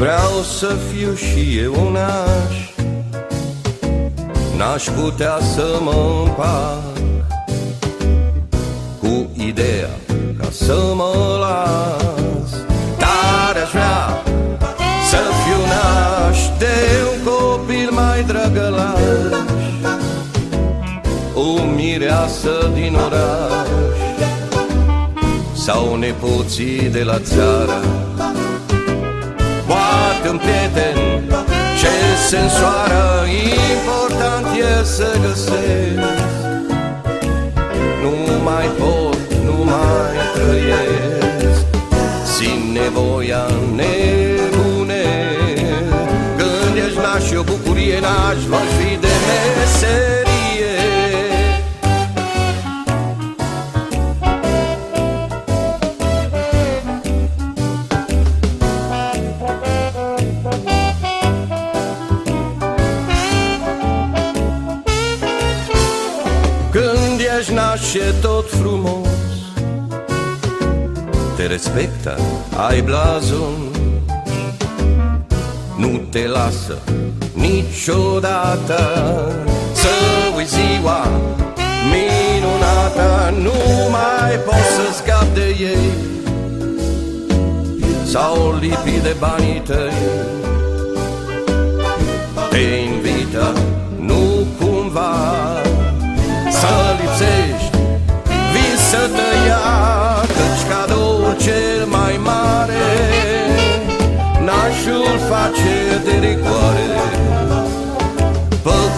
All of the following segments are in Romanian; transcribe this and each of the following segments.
Vreau să fiu și eu un aș N-aș putea să mă împac Cu ideea ca să mă las. Dar aș vrea să fiu naș De un copil mai drăgălaș. O mireasă din oraș Sau nepoții de la țară. Poate un prieten. Ce se însoară Important e să găsesc. Nu mai pot, nu mai trăiesc. Simt nevoia nebune. Când ești naș o bucurie N-aș voi fi de ești nașe tot frumos Te respectă, ai blazon. Nu te lasă niciodată Să uiți ziua minunată. Nu mai poți să scapi de ei Sau lipi de banii tăi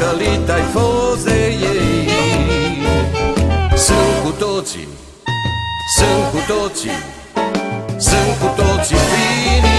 Păcălit ai fost de ei. Sunt cu toții Sunt cu toții Sunt cu toții fini